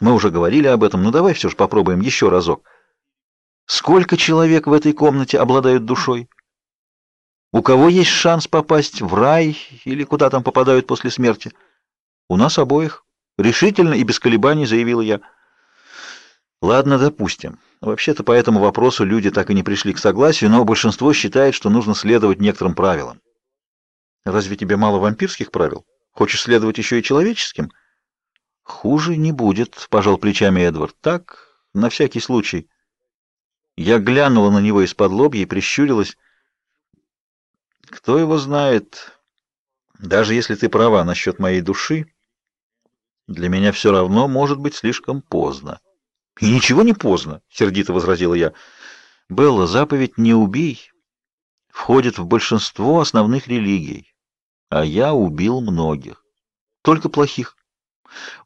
Мы уже говорили об этом, но давай все же попробуем еще разок. Сколько человек в этой комнате обладают душой? У кого есть шанс попасть в рай или куда там попадают после смерти? У нас обоих. Решительно и без колебаний заявила я. Ладно, допустим. Вообще-то по этому вопросу люди так и не пришли к согласию, но большинство считает, что нужно следовать некоторым правилам. Разве тебе мало вампирских правил? Хочешь следовать еще и человеческим? Хуже не будет, пожал плечами Эдвард. Так, на всякий случай. Я глянула на него из-под лобья и прищурилась. Кто его знает? Даже если ты права насчет моей души, для меня все равно может быть слишком поздно. И ничего не поздно, сердито возразила я. Белла, заповедь «не убей» входит в большинство основных религий, а я убил многих, только плохих.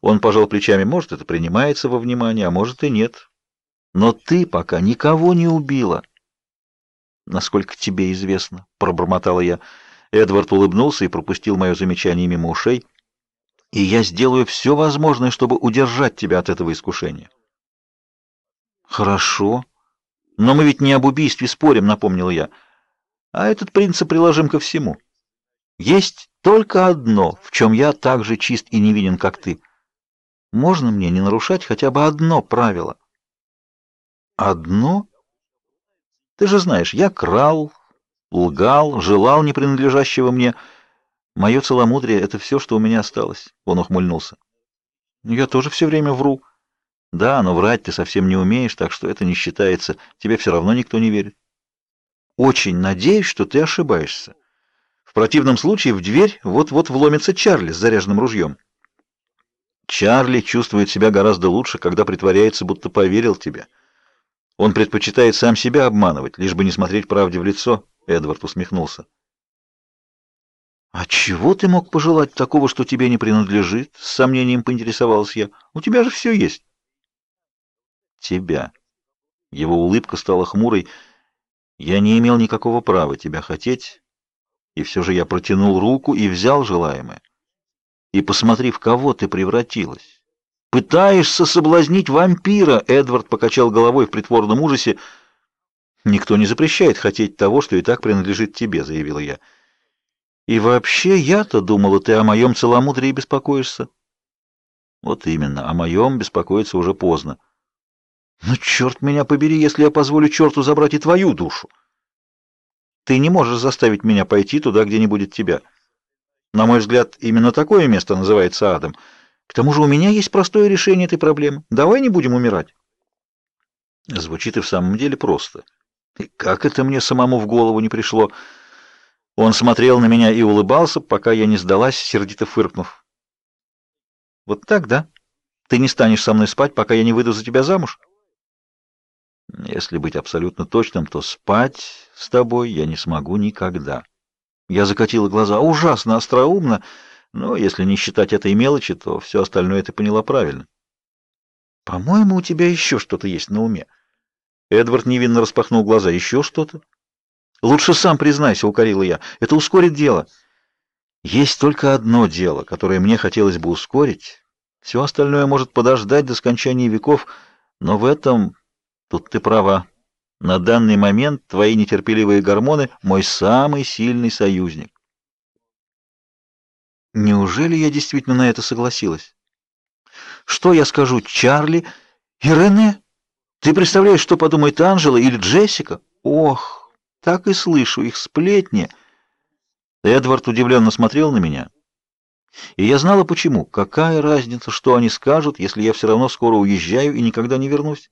Он пожал плечами, может, это принимается во внимание, а может и нет. Но ты пока никого не убила. Насколько тебе известно, пробормотала я. Эдвард улыбнулся и пропустил мое замечание мимо ушей. И я сделаю все возможное, чтобы удержать тебя от этого искушения. Хорошо. Но мы ведь не об убийстве спорим, напомнил я. А этот принцип приложим ко всему. Есть только одно, в чем я так же чист и невинен, как ты. Можно мне не нарушать хотя бы одно правило? Одно? Ты же знаешь, я крал, лгал, желал не принадлежащего мне. Мое целомудрие — это все, что у меня осталось. Он ухмыльнулся. Я тоже все время вру. Да, но врать ты совсем не умеешь, так что это не считается. Тебе все равно никто не верит. Очень надеюсь, что ты ошибаешься. В противном случае в дверь вот-вот вломится Чарли с заряженным ружьем. Чарли чувствует себя гораздо лучше, когда притворяется, будто поверил тебе. Он предпочитает сам себя обманывать, лишь бы не смотреть правде в лицо. Эдвард усмехнулся. А чего ты мог пожелать такого, что тебе не принадлежит? С сомнением поинтересовался я. У тебя же все есть. Тебя. Его улыбка стала хмурой. Я не имел никакого права тебя хотеть, и все же я протянул руку и взял желаемое. И посмотри, в кого ты превратилась. Пытаешься соблазнить вампира, Эдвард покачал головой в притворном ужасе. Никто не запрещает хотеть того, что и так принадлежит тебе, заявила я. И вообще, я-то думала, ты о моем целомудрии беспокоишься. Вот именно, о моем беспокоиться уже поздно. Ну, черт меня побери, если я позволю черту забрать и твою душу. Ты не можешь заставить меня пойти туда, где не будет тебя. На мой взгляд, именно такое место называется адом. К тому же у меня есть простое решение этой проблемы. Давай не будем умирать. Звучит и в самом деле просто. И как это мне самому в голову не пришло? Он смотрел на меня и улыбался, пока я не сдалась, сердито фыркнув. Вот так, да? Ты не станешь со мной спать, пока я не выйду за тебя замуж? Если быть абсолютно точным, то спать с тобой я не смогу никогда. Я закатила глаза. Ужасно остроумно, но если не считать этой мелочи, то все остальное ты поняла правильно. По-моему, у тебя еще что-то есть на уме. Эдвард невинно распахнул глаза. Еще что-то? Лучше сам признайся, укорила я. Это ускорит дело. Есть только одно дело, которое мне хотелось бы ускорить. Все остальное может подождать до скончания веков, но в этом тут ты права. На данный момент твои нетерпеливые гормоны мой самый сильный союзник. Неужели я действительно на это согласилась? Что я скажу Чарли и Рене? Ты представляешь, что подумает Анжела или Джессика? Ох, так и слышу их сплетни. Эдвард удивленно смотрел на меня. И я знала почему. Какая разница, что они скажут, если я все равно скоро уезжаю и никогда не вернусь?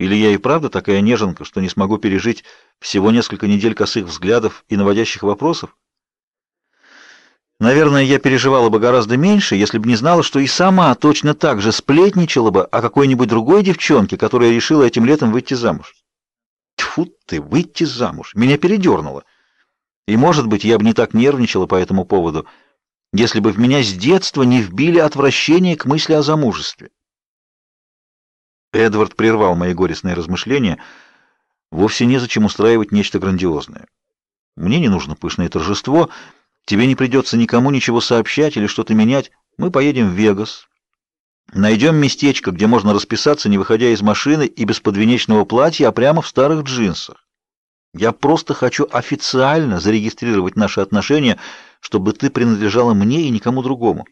Или я и правда такая неженка, что не смогу пережить всего несколько недель косых взглядов и наводящих вопросов? Наверное, я переживала бы гораздо меньше, если бы не знала, что и сама точно так же сплетничала бы о какой-нибудь другой девчонке, которая решила этим летом выйти замуж. Тьфу ты, выйти замуж. Меня передернуло. И, может быть, я бы не так нервничала по этому поводу, если бы в меня с детства не вбили отвращение к мысли о замужестве. Эдвард прервал мои горестные размышления. Вовсе незачем устраивать нечто грандиозное. Мне не нужно пышное торжество, тебе не придется никому ничего сообщать или что-то менять. Мы поедем в Вегас. Найдем местечко, где можно расписаться, не выходя из машины и без подвенечного платья, а прямо в старых джинсах. Я просто хочу официально зарегистрировать наши отношения, чтобы ты принадлежала мне и никому другому.